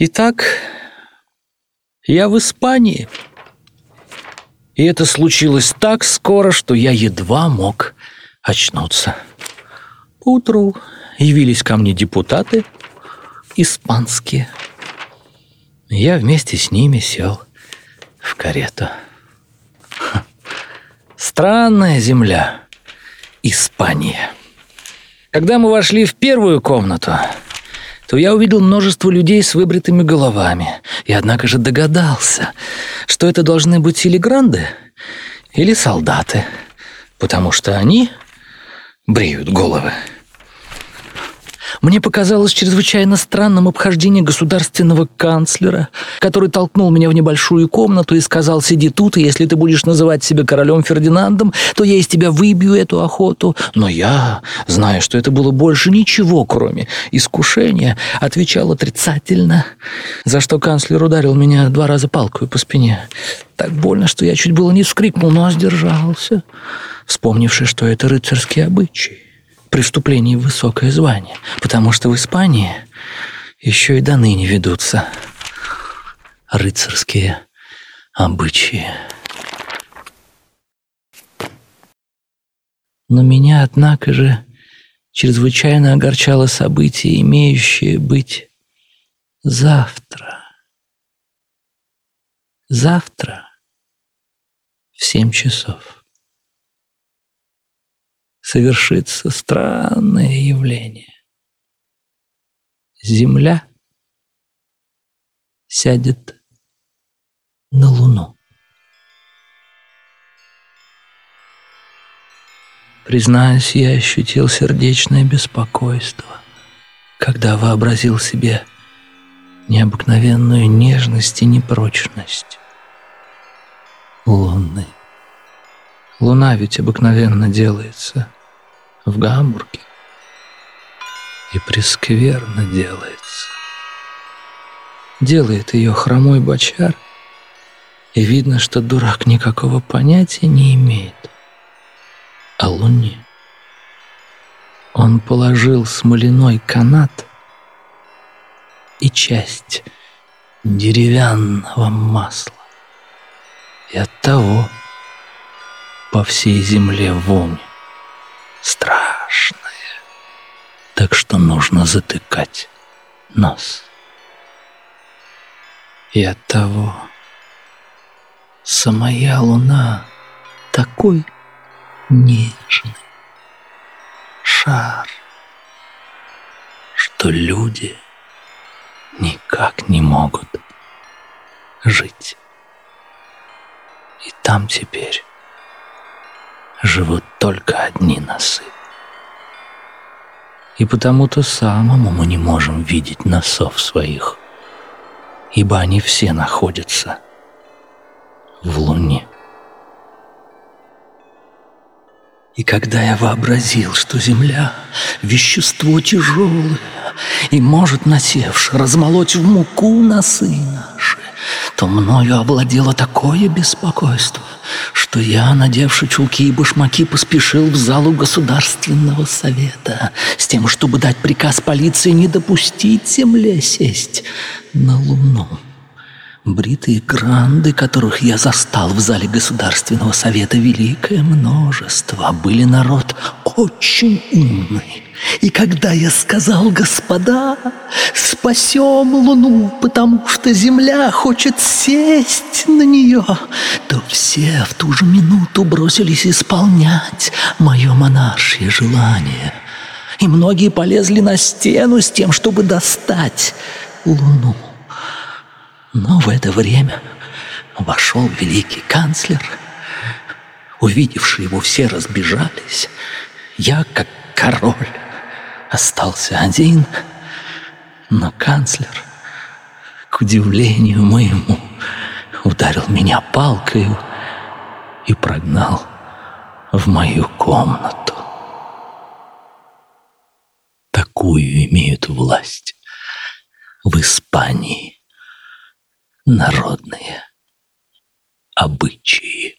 Итак, я в Испании. И это случилось так скоро, что я едва мог очнуться. Утру явились ко мне депутаты испанские. Я вместе с ними сел в карету. Странная земля. Испания. Когда мы вошли в первую комнату, то я увидел множество людей с выбритыми головами. И однако же догадался, что это должны быть или гранды, или солдаты, потому что они бреют головы. Мне показалось чрезвычайно странным обхождение государственного канцлера, который толкнул меня в небольшую комнату и сказал, сиди тут, и если ты будешь называть себя королем Фердинандом, то я из тебя выбью эту охоту. Но я, зная, что это было больше ничего, кроме искушения, отвечал отрицательно, за что канцлер ударил меня два раза палкой по спине. Так больно, что я чуть было не вскрикнул, но сдержался, вспомнивши, что это рыцарские обычаи преступлений высокое звание, потому что в Испании еще и до ныне ведутся рыцарские обычаи. Но меня, однако же, чрезвычайно огорчало событие, имеющее быть завтра. Завтра в семь часов совершится странное явление. Земля сядет на Луну. Признаюсь, я ощутил сердечное беспокойство, когда вообразил себе необыкновенную нежность и непрочность Луны. Луна ведь обыкновенно делается в Гамбурге. И прескверно делается. Делает ее хромой бочар, и видно, что дурак никакого понятия не имеет о Луне. Он положил смоляной канат и часть деревянного масла. И от того по всей земле вонь страшная. Так что нужно затыкать нос. И от того самая луна такой нежный шар, что люди никак не могут жить. И там теперь живут только одни носы. И потому-то самому мы не можем видеть носов своих, ибо они все находятся в луне. И когда я вообразил, что земля — вещество тяжелое и может, насевши, размолоть в муку носы наши, то мною овладело такое беспокойство, что я, надевши чулки и башмаки, поспешил в залу Государственного совета с тем, чтобы дать приказ полиции не допустить земле сесть на Луну. Бритые гранды, которых я застал в зале Государственного совета, великое множество, были народ очень умный. И когда я сказал, господа, спасем Луну, потому что Земля хочет сесть на нее, то все в ту же минуту бросились исполнять мое монаршее желание. И многие полезли на стену с тем, чтобы достать Луну. Но в это время вошел великий канцлер. Увидевшие его, все разбежались. Я, как король, остался один, но канцлер, к удивлению моему, ударил меня палкой и прогнал в мою комнату. Такую имеют власть в Испании народные обычаи.